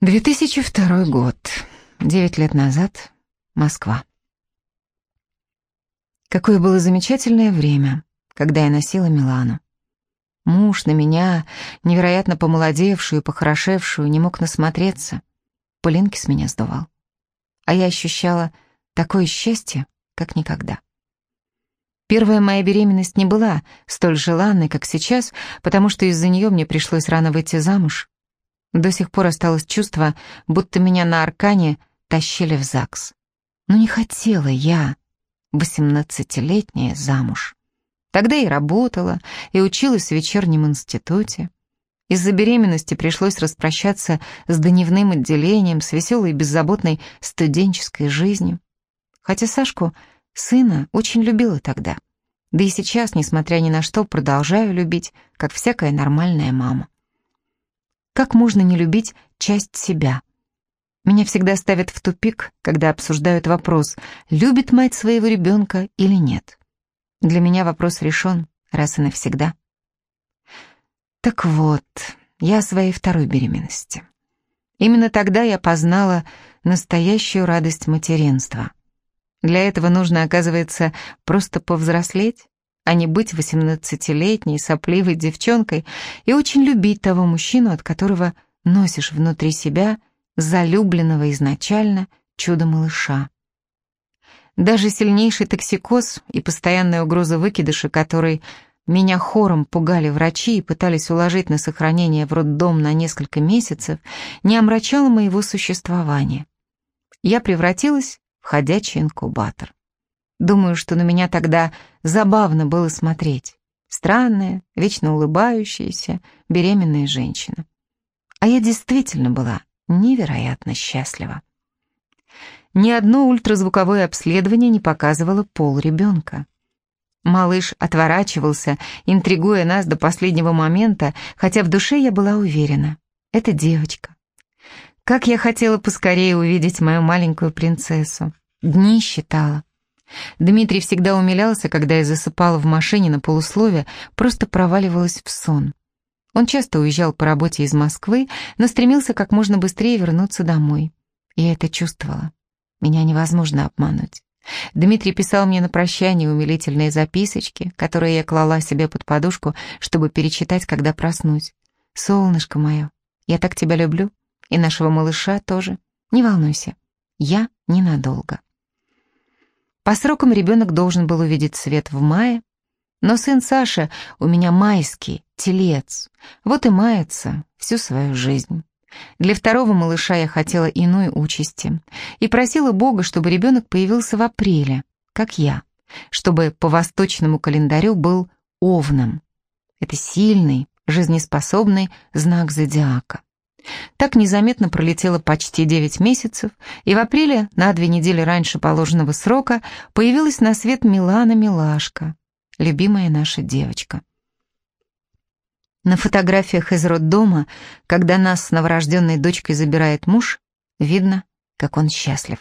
2002 год. Девять лет назад. Москва. Какое было замечательное время, когда я носила Милану. Муж на меня, невероятно помолодевшую, похорошевшую, не мог насмотреться. Пылинки с меня сдувал. А я ощущала такое счастье, как никогда. Первая моя беременность не была столь желанной, как сейчас, потому что из-за нее мне пришлось рано выйти замуж, до сих пор осталось чувство, будто меня на аркане тащили в ЗАГС. Но не хотела я, восемнадцатилетняя, замуж. Тогда и работала, и училась в вечернем институте. Из-за беременности пришлось распрощаться с дневным отделением, с веселой и беззаботной студенческой жизнью. Хотя Сашку, сына, очень любила тогда. Да и сейчас, несмотря ни на что, продолжаю любить, как всякая нормальная мама. Как можно не любить часть себя? Меня всегда ставят в тупик, когда обсуждают вопрос, любит мать своего ребенка или нет. Для меня вопрос решен раз и навсегда. Так вот, я о своей второй беременности. Именно тогда я познала настоящую радость материнства. Для этого нужно, оказывается, просто повзрослеть, а не быть восемнадцатилетней сопливой девчонкой и очень любить того мужчину, от которого носишь внутри себя залюбленного изначально чудо-малыша. Даже сильнейший токсикоз и постоянная угроза выкидыша, который меня хором пугали врачи и пытались уложить на сохранение в роддом на несколько месяцев, не омрачало моего существования. Я превратилась в ходячий инкубатор. Думаю, что на меня тогда забавно было смотреть. Странная, вечно улыбающаяся, беременная женщина. А я действительно была невероятно счастлива. Ни одно ультразвуковое обследование не показывало пол ребенка. Малыш отворачивался, интригуя нас до последнего момента, хотя в душе я была уверена. Это девочка. Как я хотела поскорее увидеть мою маленькую принцессу. Дни считала. Дмитрий всегда умилялся, когда я засыпала в машине на полуслове, просто проваливалась в сон. Он часто уезжал по работе из Москвы, но стремился как можно быстрее вернуться домой. Я это чувствовала. Меня невозможно обмануть. Дмитрий писал мне на прощание умилительные записочки, которые я клала себе под подушку, чтобы перечитать, когда проснусь. «Солнышко мое, я так тебя люблю, и нашего малыша тоже. Не волнуйся, я ненадолго». По срокам ребенок должен был увидеть свет в мае, но сын Саша у меня майский, телец, вот и мается всю свою жизнь. Для второго малыша я хотела иной участи и просила Бога, чтобы ребенок появился в апреле, как я, чтобы по восточному календарю был овном. Это сильный, жизнеспособный знак зодиака. Так незаметно пролетело почти 9 месяцев, и в апреле, на две недели раньше положенного срока, появилась на свет Милана Милашка, любимая наша девочка. На фотографиях из роддома, когда нас с новорожденной дочкой забирает муж, видно, как он счастлив.